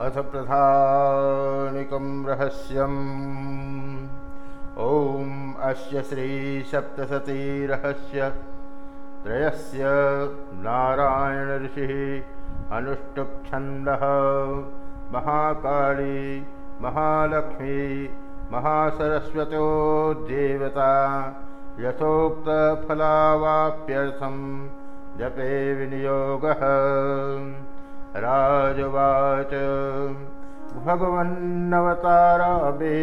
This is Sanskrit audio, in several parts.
अथ प्रधानिकं रहस्यम्। ॐ अस्य श्रीसप्तशतीरहस्य त्रयस्य नारायणऋषिः अनुष्टुप्छन्दः। महाकाली महालक्ष्मी महासरस्वतो देवता यथोक्तफलावाप्यर्थं जपे विनियोगः राजवाच। भगवन्नवताराभे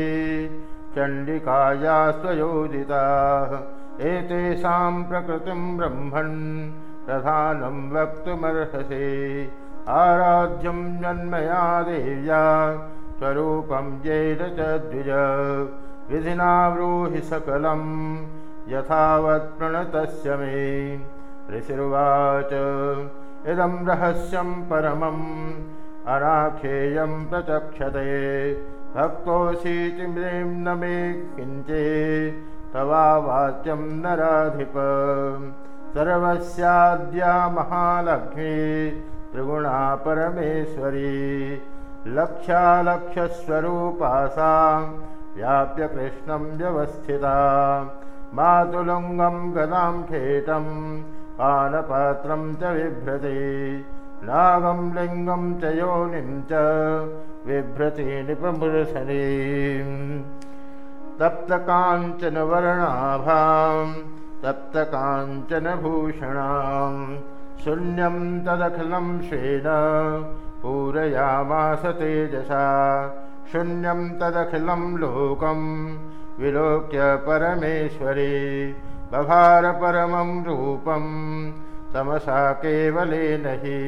चण्डिकाया स्वयोजिताः एतेषां प्रकृतिं ब्रह्मन् प्रधानं वक्तुमर्हसे। आराध्यं जन्मया देव्या स्वरूपं येन च द्विज। विधिना ब्रूहि सकलं यथावत्प्रणतस्य मे ऋषिर्वाच इदं रहस्यं परमम् अनाखेयं प्रचक्षते। भक्तोऽशीति न मे किञ्चे तवा वाच्यं नराधिप। सर्वस्याद्या महालक्ष्मी त्रिगुणा परमेश्वरी। लक्ष्यालक्ष्यस्वरूपा सा व्याप्य कृष्णं व्यवस्थिता। मातुलुङ्गं गदां खेटम् पानपात्रं च बिभ्रति। नागं लिङ्गं च योनिं च बिभ्रति निपमूर्धनि तप्तकाञ्चनवर्णाभां तप्तकाञ्चनभूषणां शून्यं तदखिलं स्वेन पूरयामास तेजसा शून्यं तदखिलं लोकं विलोक्य परमेश्वरी बभारपरमं रूपं तमसा केवलेन हि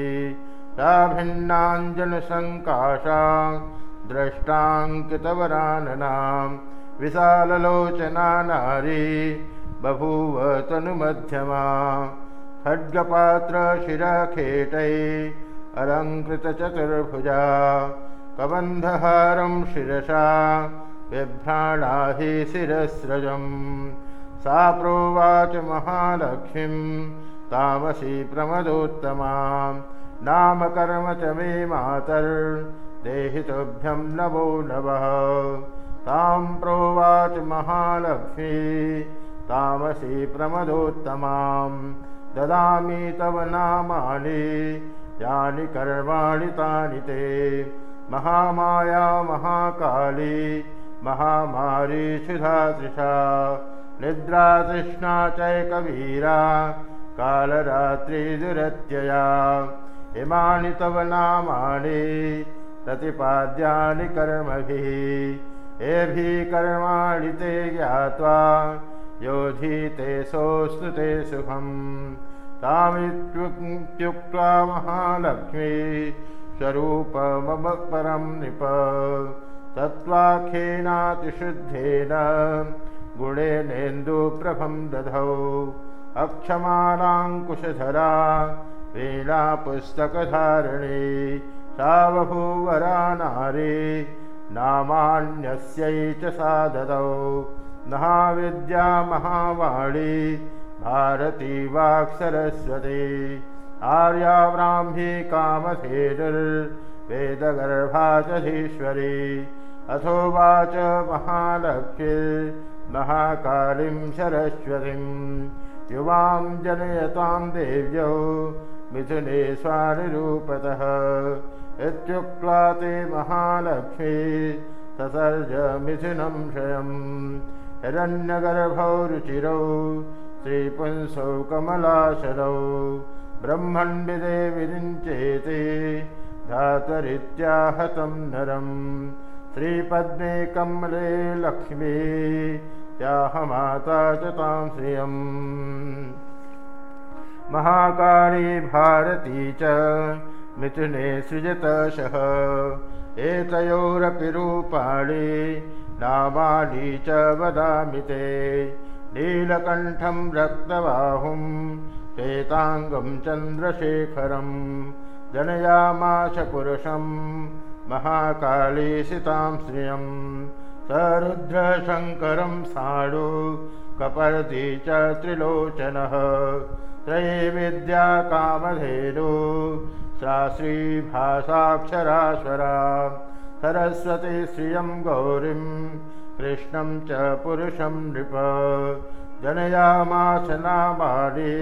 सा भिन्नाञ्जनसङ्काशा द्रष्टाङ्कितवराननां विशाललोचना नारी बभूव तनुमध्यमा। खड्गपात्रशिरखेटै अलङ्कृतचतुर्भुजा कबन्धहारं शिरसा बिभ्राणा हि शिरस्रजम् सा प्रोवाच महालक्ष्मीं तामसी प्रमदोत्तमां। नामकर्म च मे मातर्देहितुभ्यं नवो नवः तां प्रोवाच महालक्ष्मी तामसी प्रमदोत्तमां ददामि तव नामानि यानि कर्माणि तानि ते। महामाया महाकाली महामारी निद्रातृष्णा चैकवीरा कालरात्रिदुरत्यया इमानि तव नामानि प्रतिपाद्यानि कर्मभिः। एभिः कर्माणि ते ज्ञात्वा योधीते सोऽस्तु ते सुखम्। तामित्युक्त्वा महालक्ष्मी स्वरूपमम परं नृप। तत्त्वाख्येनातिशुद्धेन गुणेनेन्दुप्रभं दधौ। अक्षमालाङ्कुशधरा वीणापुस्तकधारिणी सा बभूवरा नारी नामान्यस्यै च सा ददौ महाविद्या महावाणी भारती वाक्सरस्वती आर्या ब्राह्मी कामधेनुर्वेदगर्भा च धीश्वरी अथोवाच महालक्ष्मी महाकालीं सरस्वतीं युवां जनयतां देव्यौ मिथुने स्वानिरूपतः इत्युक्त्वा ते महालक्ष्मी ससर्ज मिथुनं क्षयं। हिरण्यगर्भौ रुचिरौ श्रीपुंसौ कमलाशरौ ब्रह्मण्विदे विरिञ्चेते धातरित्याहतं नरम् श्रीपद्मे कमले लक्ष्मी त्याहमाता च तां श्रियम्। महाकाली भारती च मिथुने सृजतशः एतयोरपि रूपाणि नामानि च वदामि ते। नीलकण्ठं रक्तबाहुं श्वेताङ्गं चन्द्रशेखरं जनयामाश पुरुषं महाकालीसितां श्रियम् सरुद्रशङ्करं साडु कपर्दी च त्रिलोचनः त्रये विद्या कामधेनु सा श्रीभासाक्षराश्वरा सरस्वती श्रियं गौरीं कृष्णं च पुरुषं नृप जनयामास नामानि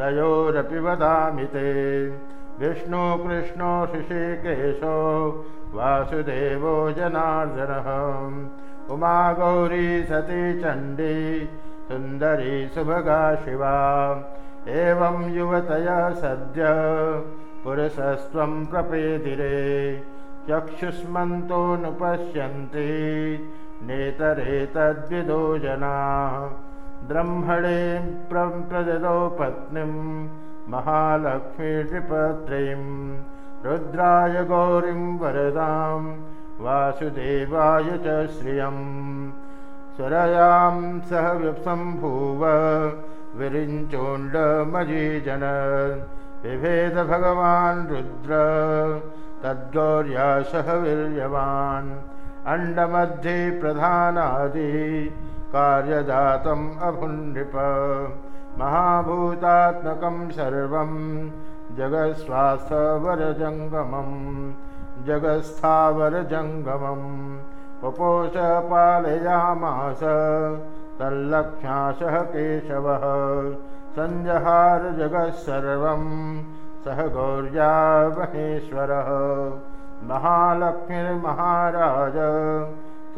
तयोरपि वदामि ते विष्णुकृष्णो ऋषिकेशो वासुदेवो जनार्दनः। उमा गौरी सती चण्डी सुन्दरी सुभगा शिवा। एवं युवतया सद्य पुरुषस्त्वं प्रपेदिरे। चक्षुष्मन्तोऽनुपश्यन्ति नेतरे तद्विदो जनाः। ब्रह्मणे प्रददौ पत्नीं महालक्ष्मीपत्रीं रुद्राय गौरीं वरदां वासुदेवाय च श्रियम् स्वरयां सह विसम्भूव विरिञ्चोण्डमजीजन बिभेद भगवान् रुद्र तद्गौर्या सह वीर्यवान्। अण्डमध्ये प्रधानादि कार्यदातम् अभुन्नृप महाभूतात्मकं सर्वं जगत्स्वास्थवरजङ्गमं जगत्स्थावरजङ्गमं पपोष पालयामास तल्लक्ष्याशः केशवः सञ्जहार जगत्सर्वं सह गौर्या महेश्वरः महालक्ष्मीर्महाराज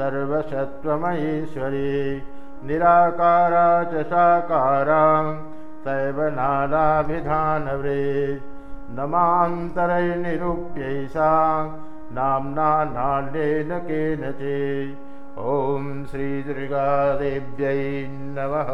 सर्वशत्वमहेश्वरी निराकारा च साकारा सैव नानाभिधानव्रे नमान्तरैर्निरूप्यैषा नाम्ना नान्येन केनचित् ॐ श्रीदुर्गादेव्यै नमः